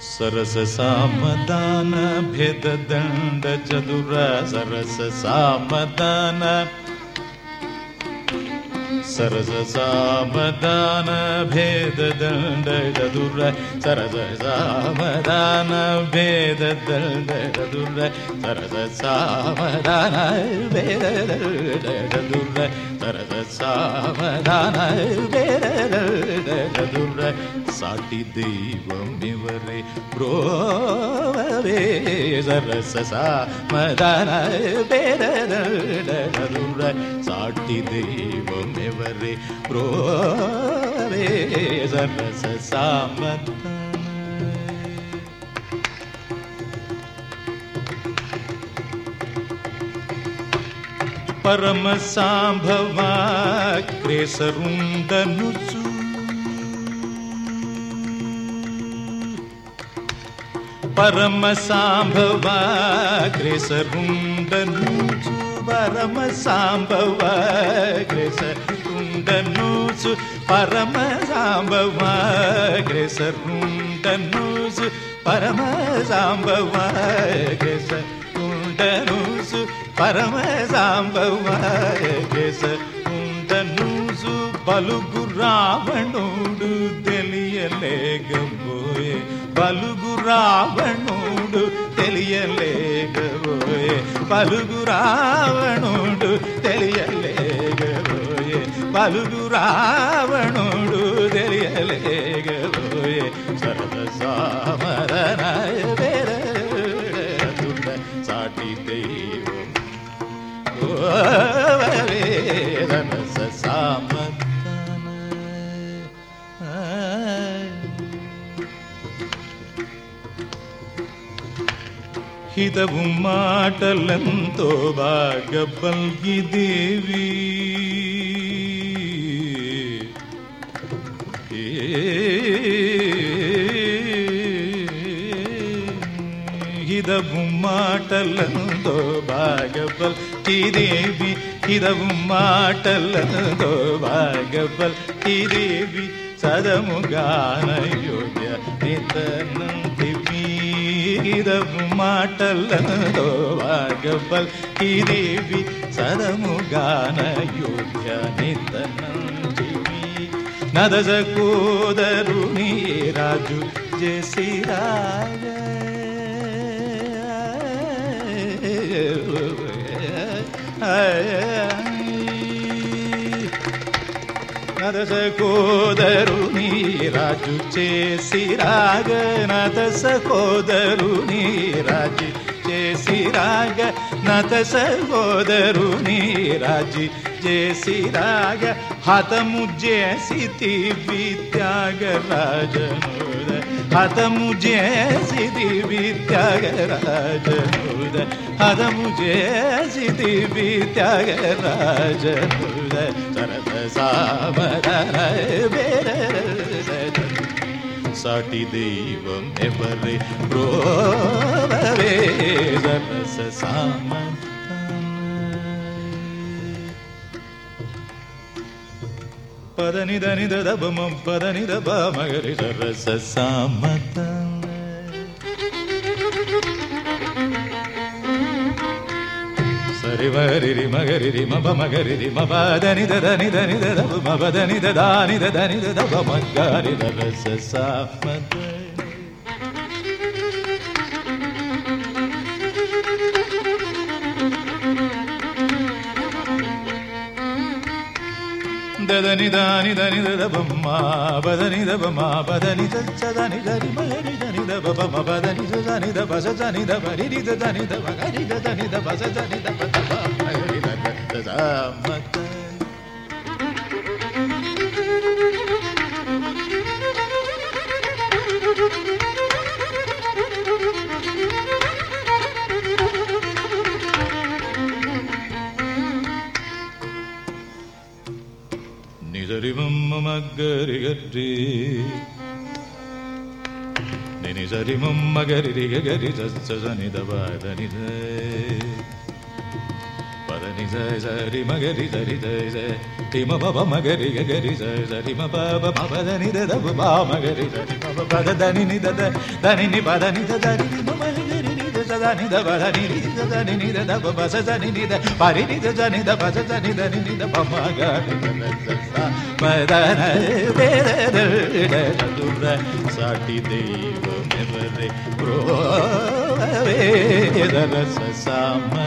सरससामदानभेददण्डचतुर सरससामदान। सरससामदान भेद दण्ड दुर् सरससामदान भेद दण्ड दुर् सरससामदान भेद दण्ड दुर् सरससामदान भेद दण्ड दुर् साति தெய்வம் இவரே பிரோ साक्षि दैवरे प्रो रे सरस मद परम सांभवा क्रेसरुंदनुसु సాంభవ గ్రేసరుండనూచు పరమ సాంభవ గ్రేసరుండనూచు బలుగు రావణుడు తెలియలేగ బలుగు రావణుడు తెలియలేకపోయే. పలుగు రావణుడు తెలియలేకపోయే. పలుగు రావణుడు తెలియలే ಹಿತವು ಮಾಟಲಂತೋ ಭಾಗ ಬಲ್ಗಿದೇವಿ ಹಿದವು ಮಾಟಲಂತೋ ಭಾಗ ಬಲ್ಕಿದೇವಿ ಹಿದವು ಮಾಟಲಂತೋ ಭಾಗ ಬಲ್ಕಿದೇವಿ ಸದಮುಗಾನಯೋ మాటలతో వాగబల్ ఇదేవి సరముగాన యోగ్య నితనంతివి నదజ కోదరుని రాజు జేసి రాగ నద సహోదరుని రాజు చేసి రాగ నద సహోదరుని రాజు చేసి రాగ నత సహోదరుని రాజు చేసి రాగ హతము చేసి हदमु मुझे सिद्धि विद्यागराज हृदय हदमु जे सिद्धि विद्यागराज हृदय शरद सामर साटी देवम प्रो प्रोवे जनस सामन దని దబమ పదని దబ మగరి సరస సామత సరి వరి మగరి మబ మగరి మబదని దని దని దబ మబదని దాని దని దబ మగరి రస సామత దని దాని దని దబమ్మ బదని దబమ బదని చదని గరి మగరి దని దబ మ బదని జని దబ జని దబ రి దని దబ గరి దని దబ జని దబ దబ మగరి దబ నిజరి మమ్మ మగ్గరి గరి నిని సరి మమ్మ గరి గరి సని దబ దని పదని da ni da ba da ni ni da da ni ni da da ba ba sa sa ni ni da ba ri ni da da ni da ba sa sa ni da ni ni da ba ma ga ni da da sa ma da na de de de de da du da sa ti de vo me ve re pro ve da da sa sa ma